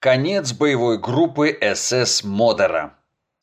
Конец боевой группы СС Модера.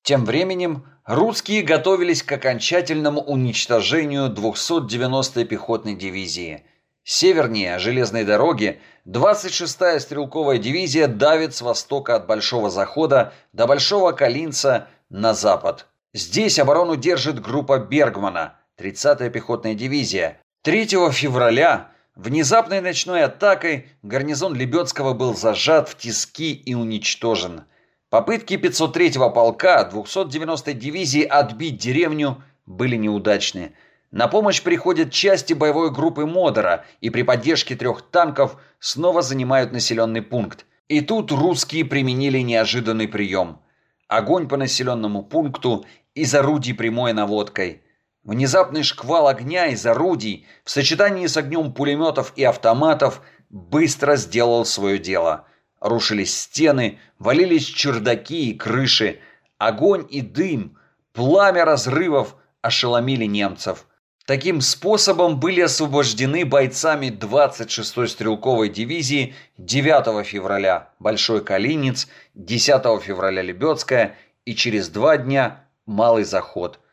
Тем временем русские готовились к окончательному уничтожению 290-й пехотной дивизии. Севернее железной дороги 26-я стрелковая дивизия давит с востока от Большого Захода до Большого Калинца на запад. Здесь оборону держит группа Бергмана, 30-я пехотная дивизия. 3 февраля внезапной ночной атакой гарнизон Лебедского был зажат в тиски и уничтожен. Попытки 503-го полка 290-й дивизии отбить деревню были неудачны. На помощь приходят части боевой группы Модера и при поддержке трех танков снова занимают населенный пункт. И тут русские применили неожиданный прием. Огонь по населенному пункту из орудий прямой наводкой – Внезапный шквал огня из орудий в сочетании с огнем пулеметов и автоматов быстро сделал свое дело. Рушились стены, валились чердаки и крыши. Огонь и дым, пламя разрывов ошеломили немцев. Таким способом были освобождены бойцами 26-й стрелковой дивизии 9 февраля Большой Калинец, 10 февраля Лебедская и через два дня Малый Заход –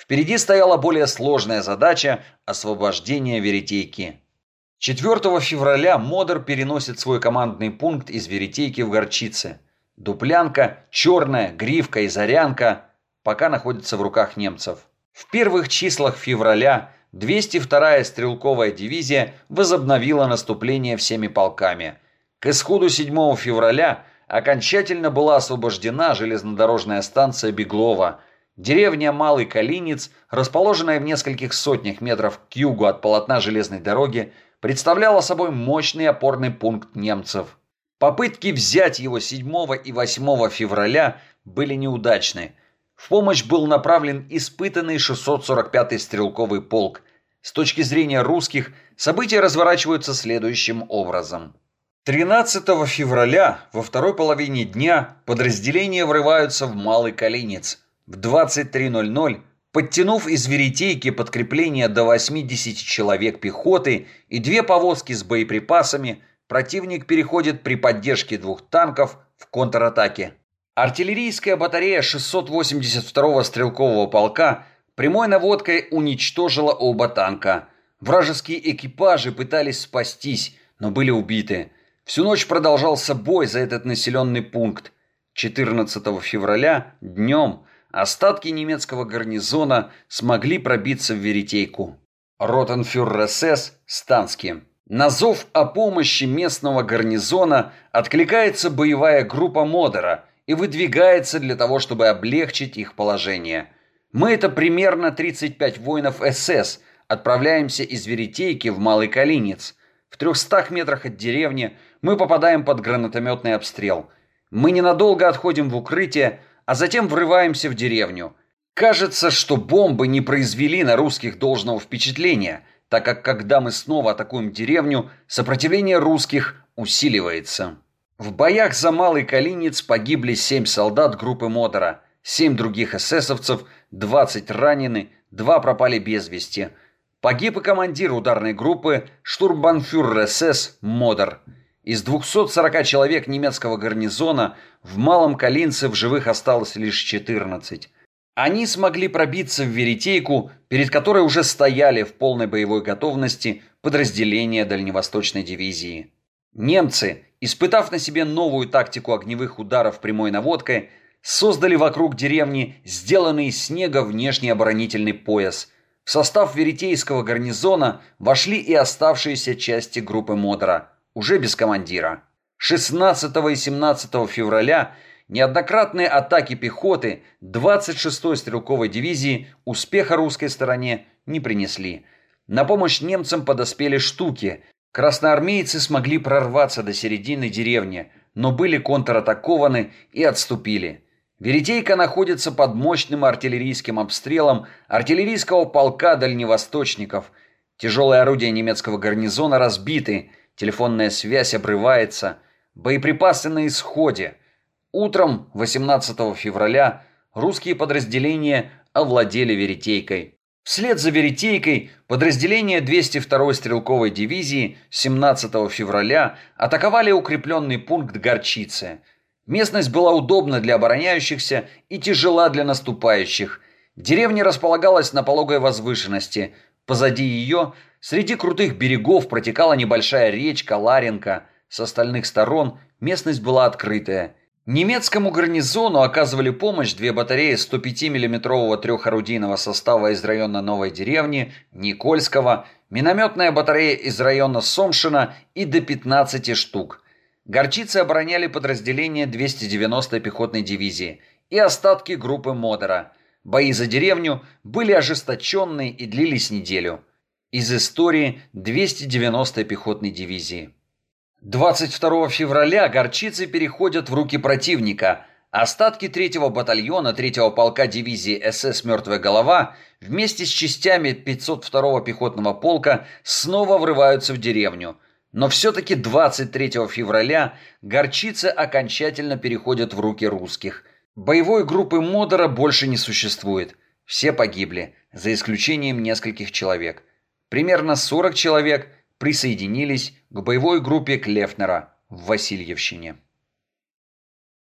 Впереди стояла более сложная задача – освобождение Веретейки. 4 февраля Модер переносит свой командный пункт из Веретейки в Горчице. Дуплянка, Черная, Гривка и Зарянка пока находятся в руках немцев. В первых числах февраля 202-я стрелковая дивизия возобновила наступление всеми полками. К исходу 7 февраля окончательно была освобождена железнодорожная станция Беглова – Деревня Малый Калинец, расположенная в нескольких сотнях метров к югу от полотна железной дороги, представляла собой мощный опорный пункт немцев. Попытки взять его 7 и 8 февраля были неудачны. В помощь был направлен испытанный 645-й стрелковый полк. С точки зрения русских, события разворачиваются следующим образом. 13 февраля во второй половине дня подразделения врываются в Малый Калинец – в 23.00, подтянув из веретейки подкрепление до 80 человек пехоты и две повозки с боеприпасами, противник переходит при поддержке двух танков в контратаке. Артиллерийская батарея 682-го стрелкового полка прямой наводкой уничтожила оба танка. Вражеские экипажи пытались спастись, но были убиты. Всю ночь продолжался бой за этот населенный пункт. 14 февраля днем остатки немецкого гарнизона смогли пробиться в Веретейку. Ротенфюрер СС Стански. На зов о помощи местного гарнизона откликается боевая группа Модера и выдвигается для того, чтобы облегчить их положение. Мы это примерно 35 воинов СС, отправляемся из Веретейки в Малый Калинец. В 300 метрах от деревни мы попадаем под гранатометный обстрел. Мы ненадолго отходим в укрытие, а затем врываемся в деревню. Кажется, что бомбы не произвели на русских должного впечатления, так как когда мы снова атакуем деревню, сопротивление русских усиливается. В боях за Малый Калинец погибли 7 солдат группы Модера, 7 других эсэсовцев, 20 ранены, 2 пропали без вести. Погиб и командир ударной группы штурмбанфюрер СС Модер – из 240 человек немецкого гарнизона в Малом Калинце в живых осталось лишь 14. Они смогли пробиться в Веретейку, перед которой уже стояли в полной боевой готовности подразделения Дальневосточной дивизии. Немцы, испытав на себе новую тактику огневых ударов прямой наводкой, создали вокруг деревни сделанный из снега внешний оборонительный пояс. В состав Веретейского гарнизона вошли и оставшиеся части группы Модера – уже без командира. 16 и 17 февраля неоднократные атаки пехоты 26-й стрелковой дивизии успеха русской стороне не принесли. На помощь немцам подоспели штуки. Красноармейцы смогли прорваться до середины деревни, но были контратакованы и отступили. Веретейка находится под мощным артиллерийским обстрелом артиллерийского полка дальневосточников. Тяжелые орудия немецкого гарнизона разбиты – Телефонная связь обрывается. Боеприпасы на исходе. Утром 18 февраля русские подразделения овладели Веретейкой. Вслед за Веретейкой подразделения 202-й стрелковой дивизии 17 февраля атаковали укрепленный пункт Горчицы. Местность была удобна для обороняющихся и тяжела для наступающих. Деревня располагалась на пологой возвышенности. Позади ее, среди крутых берегов, протекала небольшая речка Ларенка. С остальных сторон местность была открытая. Немецкому гарнизону оказывали помощь две батареи 105 миллиметрового трехорудийного состава из района Новой деревни, Никольского, минометная батарея из района Сомшина и до 15 штук. Горчицы обороняли подразделения 290-й пехотной дивизии и остатки группы Модера. Бои за деревню были ожесточенные и длились неделю. Из истории 290-й пехотной дивизии. 22 февраля горчицы переходят в руки противника. Остатки 3-го батальона 3-го полка дивизии СС «Мертвая голова» вместе с частями 502-го пехотного полка снова врываются в деревню. Но все-таки 23 февраля горчицы окончательно переходят в руки русских. Боевой группы Модера больше не существует. Все погибли, за исключением нескольких человек. Примерно 40 человек – присоединились к боевой группе Клефнера в Васильевщине.